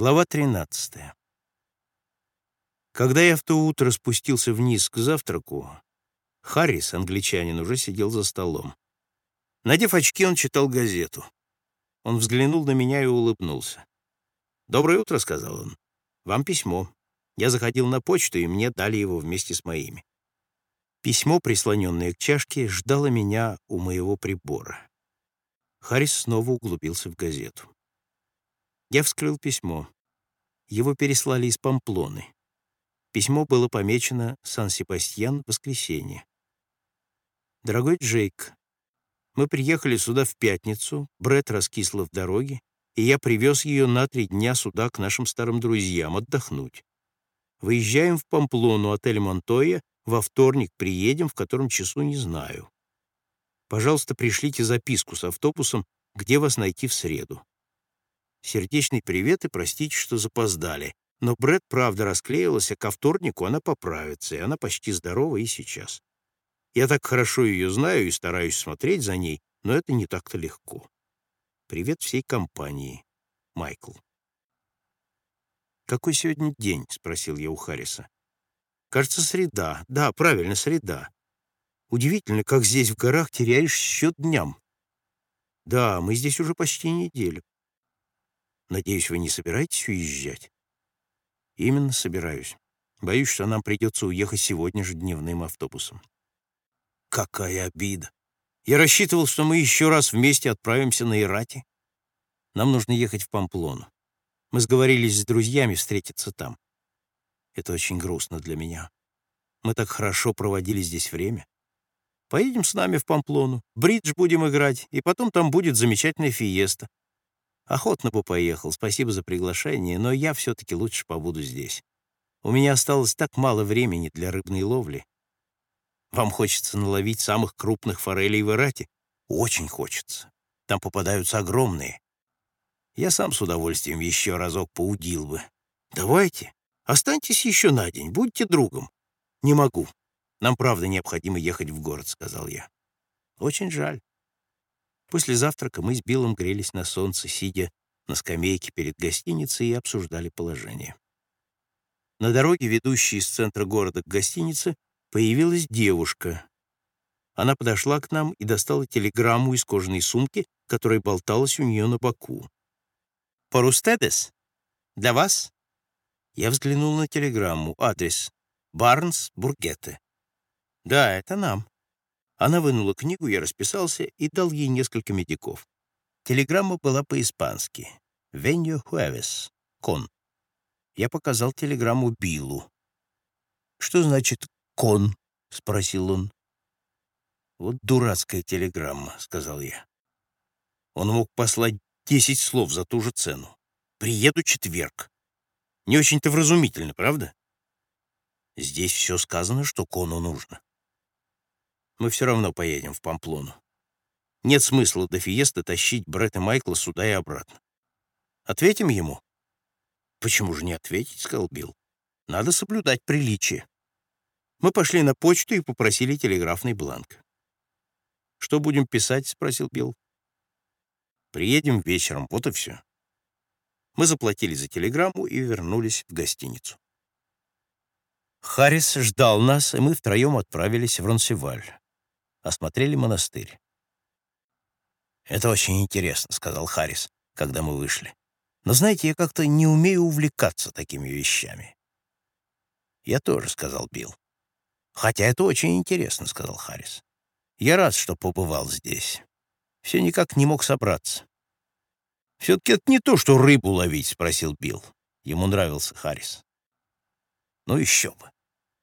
Глава 13. Когда я в то утро спустился вниз к завтраку, Харрис, англичанин, уже сидел за столом. Надев очки, он читал газету. Он взглянул на меня и улыбнулся. «Доброе утро», — сказал он. «Вам письмо. Я заходил на почту, и мне дали его вместе с моими». Письмо, прислоненное к чашке, ждало меня у моего прибора. Харрис снова углубился в газету. Я вскрыл письмо. Его переслали из Памплоны. Письмо было помечено «Сан-Себастьян, воскресенье». «Дорогой Джейк, мы приехали сюда в пятницу, Бред раскисла в дороге, и я привез ее на три дня сюда к нашим старым друзьям отдохнуть. Выезжаем в Памплону, отель Монтоя, во вторник приедем, в котором часу не знаю. Пожалуйста, пришлите записку с автобусом, где вас найти в среду. Сердечный привет и простите, что запоздали. Но Брэд правда расклеилась, а ко вторнику она поправится, и она почти здорова и сейчас. Я так хорошо ее знаю и стараюсь смотреть за ней, но это не так-то легко. Привет всей компании. Майкл. «Какой сегодня день?» — спросил я у Харриса. «Кажется, среда. Да, правильно, среда. Удивительно, как здесь в горах теряешь счет дням. Да, мы здесь уже почти неделю. Надеюсь, вы не собираетесь уезжать? Именно собираюсь. Боюсь, что нам придется уехать сегодня же дневным автобусом. Какая обида! Я рассчитывал, что мы еще раз вместе отправимся на Ирати. Нам нужно ехать в Памплону. Мы сговорились с друзьями встретиться там. Это очень грустно для меня. Мы так хорошо проводили здесь время. Поедем с нами в Памплону, бридж будем играть, и потом там будет замечательная фиеста. Охотно бы поехал, спасибо за приглашение, но я все-таки лучше побуду здесь. У меня осталось так мало времени для рыбной ловли. Вам хочется наловить самых крупных форелей в Ирате? Очень хочется. Там попадаются огромные. Я сам с удовольствием еще разок поудил бы. Давайте, останьтесь еще на день, будьте другом. Не могу. Нам, правда, необходимо ехать в город, сказал я. Очень жаль. После завтрака мы с Биллом грелись на солнце, сидя на скамейке перед гостиницей и обсуждали положение. На дороге, ведущей из центра города к гостинице, появилась девушка. Она подошла к нам и достала телеграмму из кожаной сумки, которая болталась у нее на боку. «Порустедес? Для вас?» Я взглянул на телеграмму. Адрес. Барнс, Бургетте. «Да, это нам». Она вынула книгу, я расписался и дал ей несколько медиков. Телеграмма была по-испански. «Веньо хуэвес. Кон». Я показал телеграмму Биллу. «Что значит «кон»?» — спросил он. «Вот дурацкая телеграмма», — сказал я. Он мог послать десять слов за ту же цену. «Приеду четверг». Не очень-то вразумительно, правда? Здесь все сказано, что кону нужно мы все равно поедем в Памплону. Нет смысла до Фиеста тащить Бретта Майкла сюда и обратно. Ответим ему? Почему же не ответить, сказал Билл. Надо соблюдать приличие. Мы пошли на почту и попросили телеграфный бланк. «Что будем писать?» — спросил Билл. «Приедем вечером, вот и все». Мы заплатили за телеграмму и вернулись в гостиницу. Харрис ждал нас, и мы втроем отправились в Ронсеваль осмотрели монастырь. «Это очень интересно», — сказал Харрис, когда мы вышли. «Но знаете, я как-то не умею увлекаться такими вещами». «Я тоже», — сказал Билл. «Хотя это очень интересно», — сказал Харрис. «Я рад, что побывал здесь. Все никак не мог собраться». «Все-таки это не то, что рыбу ловить», — спросил Билл. Ему нравился Харрис. «Ну еще бы.